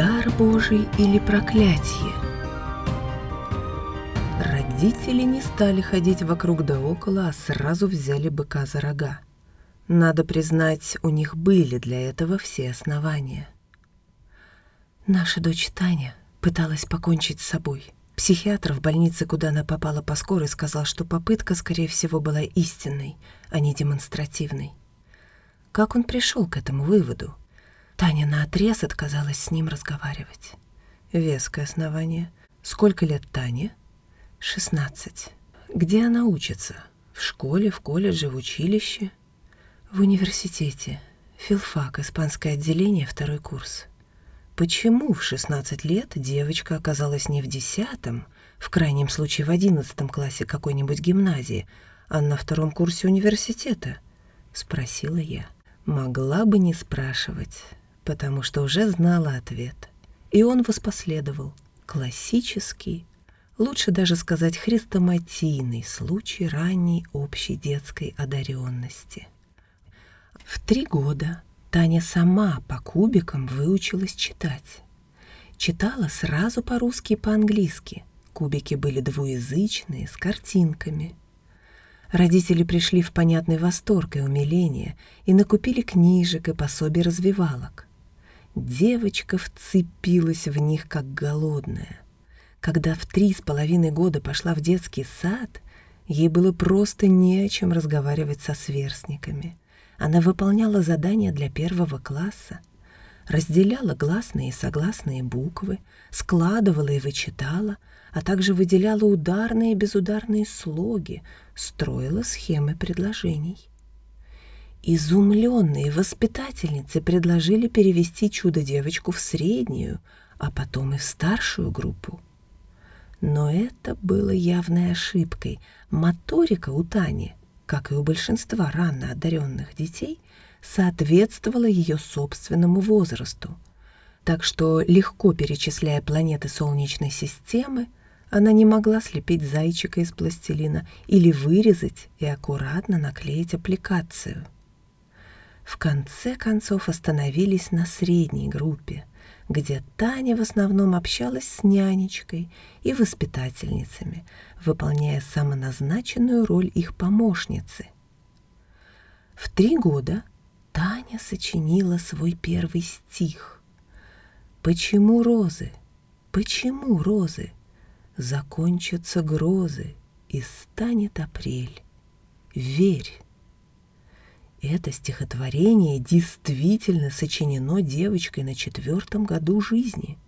Дар Божий или проклятие? Родители не стали ходить вокруг да около, а сразу взяли быка за рога. Надо признать, у них были для этого все основания. Наша дочь Таня пыталась покончить с собой. Психиатр в больнице, куда она попала по скорой, сказал, что попытка, скорее всего, была истинной, а не демонстративной. Как он пришел к этому выводу? Таня наотрез отказалась с ним разговаривать. Веское основание. Сколько лет Тане? Шестнадцать. Где она учится? В школе, в колледже, в училище? В университете. Филфак, испанское отделение, второй курс. Почему в 16 лет девочка оказалась не в десятом, в крайнем случае в одиннадцатом классе какой-нибудь гимназии, а на втором курсе университета? Спросила я. Могла бы не спрашивать потому что уже знала ответ. И он воспоследовал. Классический, лучше даже сказать хрестоматийный случай ранней общей детской одаренности. В три года Таня сама по кубикам выучилась читать. Читала сразу по-русски и по-английски. Кубики были двуязычные, с картинками. Родители пришли в понятный восторг и умиление и накупили книжек и пособий развивалок. Девочка вцепилась в них, как голодная. Когда в три с половиной года пошла в детский сад, ей было просто не о чем разговаривать со сверстниками. Она выполняла задания для первого класса, разделяла гласные и согласные буквы, складывала и вычитала, а также выделяла ударные и безударные слоги, строила схемы предложений. Изумленные воспитательницы предложили перевести чудо-девочку в среднюю, а потом и в старшую группу. Но это было явной ошибкой. Моторика у Тани, как и у большинства рано одаренных детей, соответствовала ее собственному возрасту. Так что, легко перечисляя планеты Солнечной системы, она не могла слепить зайчика из пластилина или вырезать и аккуратно наклеить аппликацию в конце концов остановились на средней группе, где Таня в основном общалась с нянечкой и воспитательницами, выполняя самоназначенную роль их помощницы. В три года Таня сочинила свой первый стих. «Почему розы? Почему розы? Закончатся грозы, и станет апрель. Верь!» Это стихотворение действительно сочинено девочкой на четвертом году жизни.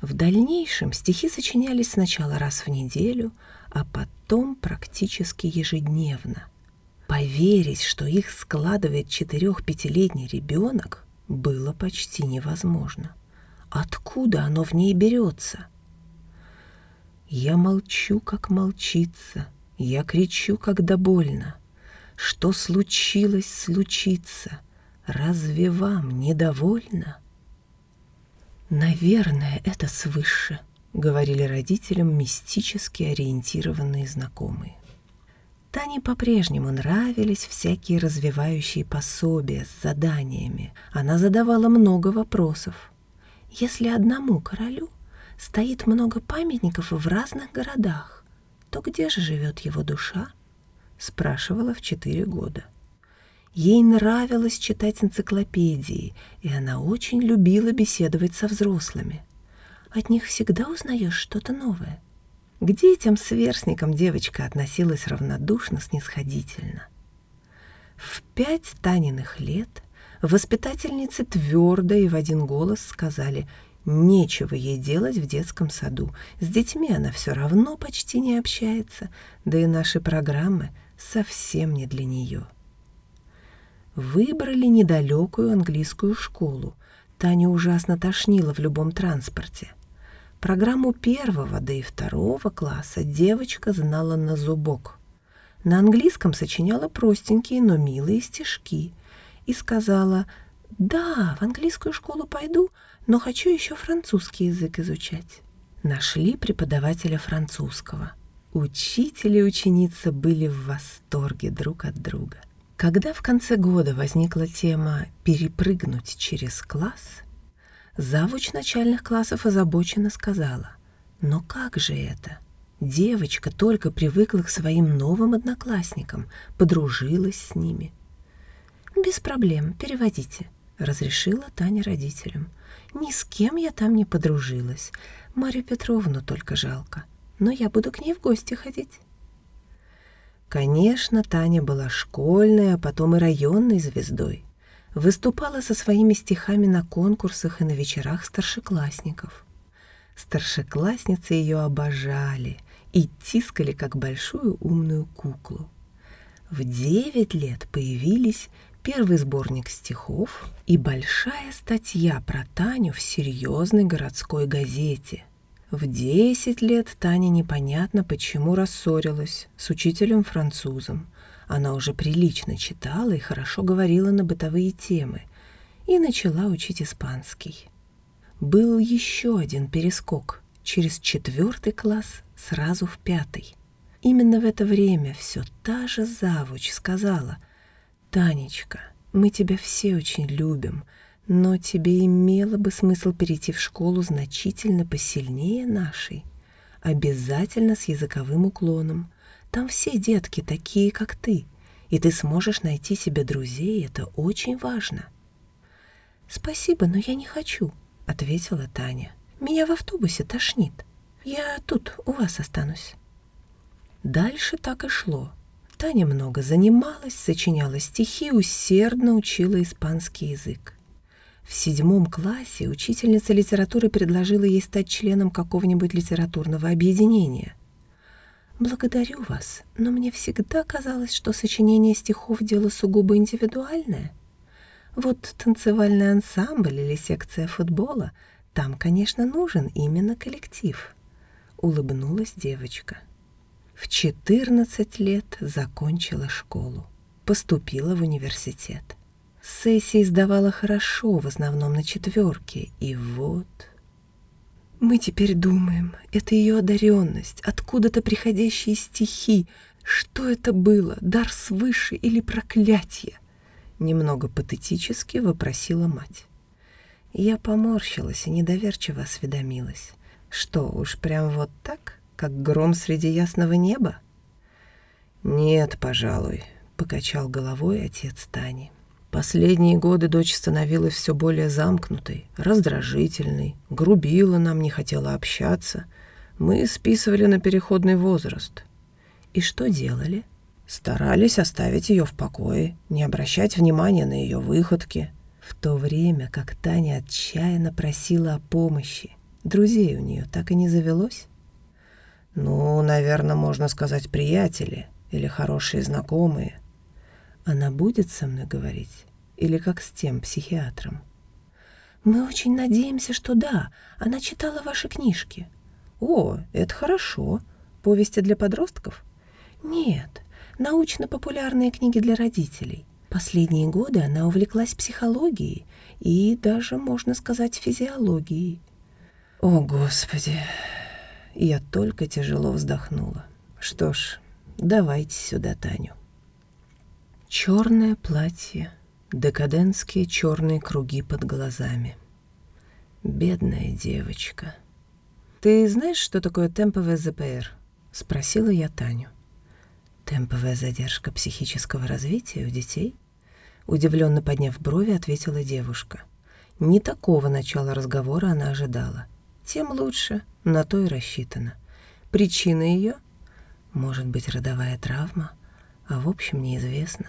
В дальнейшем стихи сочинялись сначала раз в неделю, а потом практически ежедневно. Поверить, что их складывает четырех-пятилетний ребенок, было почти невозможно. Откуда оно в ней берется? Я молчу, как молчится, я кричу, когда больно — что случилось, случится. Разве вам недовольно? Наверное, это свыше, говорили родителям мистически ориентированные знакомые. Тане по-прежнему нравились всякие развивающие пособия с заданиями. Она задавала много вопросов. Если одному королю стоит много памятников в разных городах, то где же живет его душа? Спрашивала в четыре года. Ей нравилось читать энциклопедии, и она очень любила беседовать со взрослыми. От них всегда узнаешь что-то новое. К детям сверстникам девочка относилась равнодушно, снисходительно. В пять Таниных лет воспитательницы твердо и в один голос сказали Нечего ей делать в детском саду. С детьми она все равно почти не общается, да и наши программы совсем не для нее. Выбрали недалекую английскую школу. Таня ужасно тошнила в любом транспорте. Программу первого, да и второго класса девочка знала на зубок. На английском сочиняла простенькие, но милые стишки и сказала «Да, в английскую школу пойду, но хочу еще французский язык изучать». Нашли преподавателя французского – Учитель и ученица были в восторге друг от друга. Когда в конце года возникла тема «перепрыгнуть через класс», Завуч начальных классов озабоченно сказала. «Но как же это? Девочка только привыкла к своим новым одноклассникам, подружилась с ними». «Без проблем, переводите», — разрешила Таня родителям. «Ни с кем я там не подружилась. Марию Петровну только жалко. Но я буду к ней в гости ходить». Конечно, Таня была школьной, а потом и районной звездой. Выступала со своими стихами на конкурсах и на вечерах старшеклассников. Старшеклассницы ее обожали и тискали, как большую умную куклу. В девять лет появились первый сборник стихов и большая статья про Таню в серьезной городской газете – в десять лет Таня непонятно почему рассорилась с учителем-французом. Она уже прилично читала и хорошо говорила на бытовые темы и начала учить испанский. Был еще один перескок через четвертый класс сразу в пятый. Именно в это время все та же завуч сказала «Танечка, мы тебя все очень любим, но тебе имело бы смысл перейти в школу значительно посильнее нашей. Обязательно с языковым уклоном. Там все детки такие, как ты, и ты сможешь найти себе друзей, это очень важно. «Спасибо, но я не хочу», — ответила Таня. «Меня в автобусе тошнит. Я тут у вас останусь». Дальше так и шло. Таня много занималась, сочиняла стихи, усердно учила испанский язык. В седьмом классе учительница литературы предложила ей стать членом какого-нибудь литературного объединения. «Благодарю вас, но мне всегда казалось, что сочинение стихов — дело сугубо индивидуальное. Вот танцевальный ансамбль или секция футбола — там, конечно, нужен именно коллектив», — улыбнулась девочка. В 14 лет закончила школу, поступила в университет. Сессии сдавала хорошо, в основном на четверке. И вот... Мы теперь думаем, это ее одаренность, откуда-то приходящие стихи. Что это было, дар свыше или проклятие? Немного патетически вопросила мать. Я поморщилась и недоверчиво осведомилась. Что, уж прям вот так, как гром среди ясного неба? «Нет, пожалуй», — покачал головой отец Тани. Последние годы дочь становилась все более замкнутой, раздражительной, грубила нам, не хотела общаться. Мы списывали на переходный возраст. И что делали? Старались оставить ее в покое, не обращать внимания на ее выходки. В то время как Таня отчаянно просила о помощи, друзей у нее так и не завелось? Ну, наверное, можно сказать, приятели или хорошие знакомые. Она будет со мной говорить? Или как с тем психиатром? «Мы очень надеемся, что да. Она читала ваши книжки». «О, это хорошо. Повести для подростков?» «Нет, научно-популярные книги для родителей. Последние годы она увлеклась психологией и даже, можно сказать, физиологией». «О, Господи!» Я только тяжело вздохнула. «Что ж, давайте сюда Таню». Черное платье, Декадентские черные круги под глазами. Бедная девочка. «Ты знаешь, что такое темповая ЗПР?» — спросила я Таню. «Темповая задержка психического развития у детей?» Удивленно подняв брови, ответила девушка. Не такого начала разговора она ожидала. Тем лучше, на то и рассчитано. Причина ее? Может быть, родовая травма, а в общем неизвестно.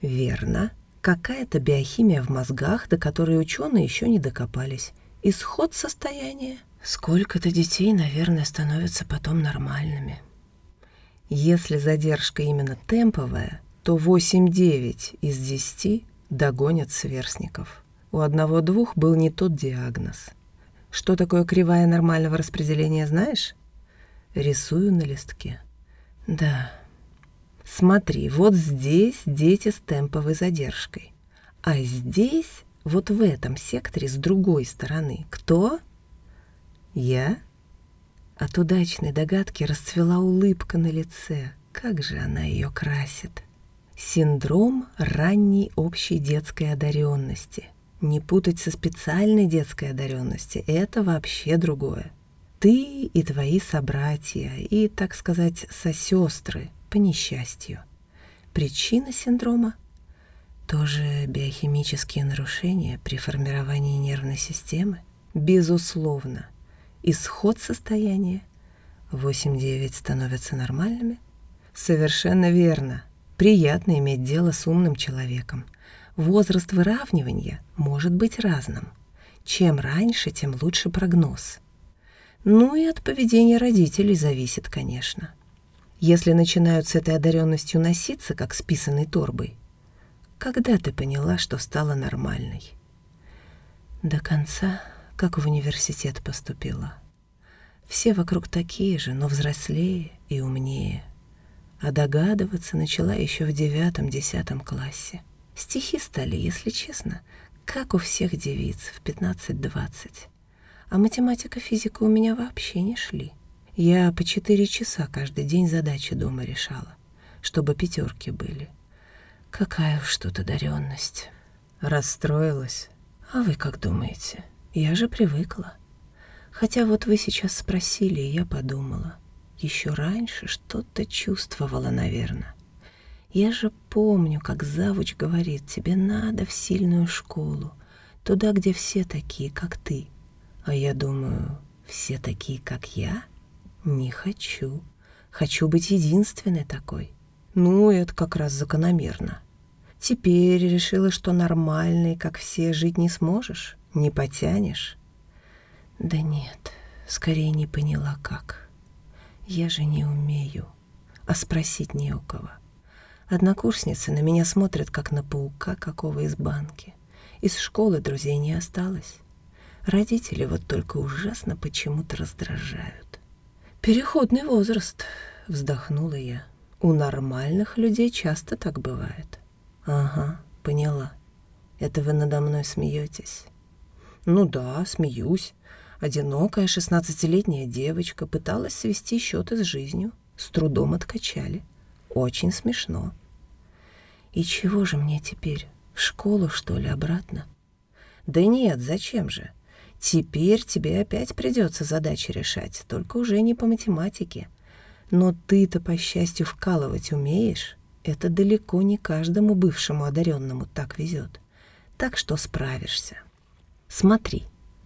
Верно, Какая-то биохимия в мозгах, до которой ученые еще не докопались. Исход состояния. Сколько-то детей, наверное, становятся потом нормальными. Если задержка именно темповая, то 8-9 из 10 догонят сверстников. У одного-двух был не тот диагноз. Что такое кривая нормального распределения, знаешь? Рисую на листке. Да, Смотри, вот здесь дети с темповой задержкой. А здесь, вот в этом секторе с другой стороны, кто? Я? От удачной догадки расцвела улыбка на лице. Как же она ее красит. Синдром ранней общей детской одаренности. Не путать со специальной детской одаренностью — это вообще другое. Ты и твои собратья, и, так сказать, сосестры по несчастью. Причина синдрома — тоже биохимические нарушения при формировании нервной системы. Безусловно, исход состояния 8-9 становятся нормальными. Совершенно верно. Приятно иметь дело с умным человеком. Возраст выравнивания может быть разным. Чем раньше, тем лучше прогноз. Ну и от поведения родителей зависит, конечно. Если начинают с этой одаренностью носиться, как с писаной торбой, когда ты поняла, что стала нормальной? До конца, как в университет поступила. Все вокруг такие же, но взрослее и умнее. А догадываться начала еще в девятом-десятом классе. Стихи стали, если честно, как у всех девиц в 15-20. А математика, физика у меня вообще не шли. Я по четыре часа каждый день задачи дома решала, чтобы пятерки были. Какая уж тут одаренность. Расстроилась. А вы как думаете? Я же привыкла. Хотя вот вы сейчас спросили, и я подумала. Еще раньше что-то чувствовала, наверное. Я же помню, как завуч говорит, тебе надо в сильную школу, туда, где все такие, как ты. А я думаю, все такие, как я? Не хочу. Хочу быть единственной такой. Ну, это как раз закономерно. Теперь решила, что нормальный, как все, жить не сможешь, не потянешь. Да нет, скорее не поняла как. Я же не умею, а спросить не у кого. Однокурсницы на меня смотрят, как на паука какого из банки. Из школы друзей не осталось. Родители вот только ужасно почему-то раздражают. «Переходный возраст», — вздохнула я. «У нормальных людей часто так бывает». «Ага, поняла. Это вы надо мной смеетесь?» «Ну да, смеюсь. Одинокая шестнадцатилетняя девочка пыталась свести счеты с жизнью. С трудом откачали. Очень смешно. И чего же мне теперь? В школу, что ли, обратно? Да нет, зачем же? Теперь тебе опять придется задачи решать, только уже не по математике. Но ты-то, по счастью, вкалывать умеешь. Это далеко не каждому бывшему одаренному так везет. Так что справишься. Смотри,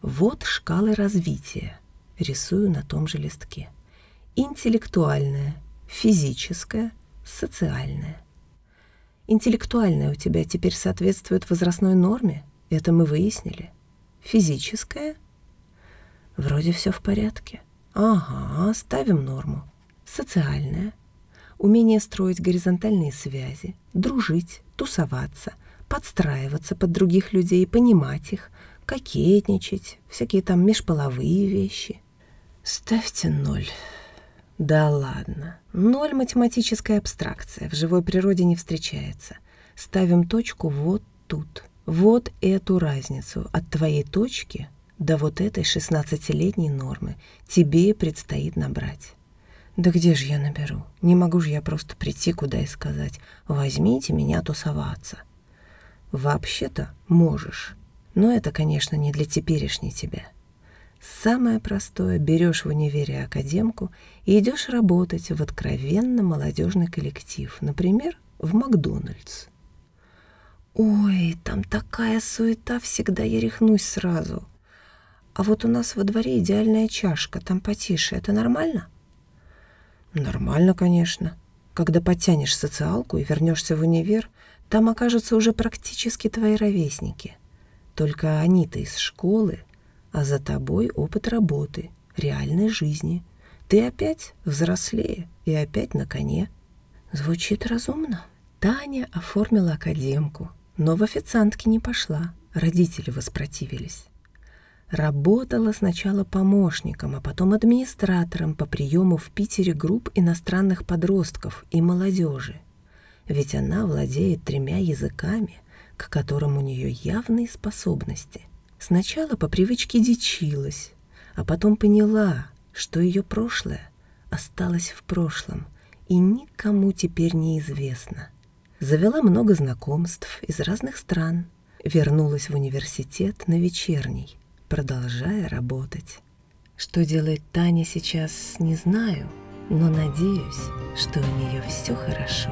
вот шкалы развития. Рисую на том же листке. Интеллектуальная, физическая, социальное. Интеллектуальное у тебя теперь соответствует возрастной норме, это мы выяснили. Физическое? Вроде все в порядке. Ага, ставим норму. Социальное. Умение строить горизонтальные связи, дружить, тусоваться, подстраиваться под других людей, понимать их, кокетничать, всякие там межполовые вещи. Ставьте ноль. Да ладно. Ноль математическая абстракция. В живой природе не встречается. Ставим точку вот тут. Вот эту разницу от твоей точки до вот этой шестнадцатилетней нормы тебе предстоит набрать. Да где же я наберу? Не могу же я просто прийти куда и сказать «возьмите меня тусоваться». Вообще-то можешь, но это, конечно, не для теперешней тебя. Самое простое — берешь в универе академку и идешь работать в откровенно молодежный коллектив, например, в Макдональдс. Ой, там такая суета, всегда я рехнусь сразу. А вот у нас во дворе идеальная чашка, там потише, это нормально? Нормально, конечно. Когда подтянешь социалку и вернешься в универ, там окажутся уже практически твои ровесники. Только они-то из школы — а за тобой опыт работы, реальной жизни. Ты опять взрослее и опять на коне. Звучит разумно. Таня оформила академку, но в официантки не пошла. Родители воспротивились. Работала сначала помощником, а потом администратором по приему в Питере групп иностранных подростков и молодежи. Ведь она владеет тремя языками, к которым у нее явные способности. Сначала по привычке дичилась, а потом поняла, что ее прошлое осталось в прошлом и никому теперь не известно. Завела много знакомств из разных стран. вернулась в университет на вечерний, продолжая работать. Что делает Таня сейчас, не знаю, но надеюсь, что у нее все хорошо.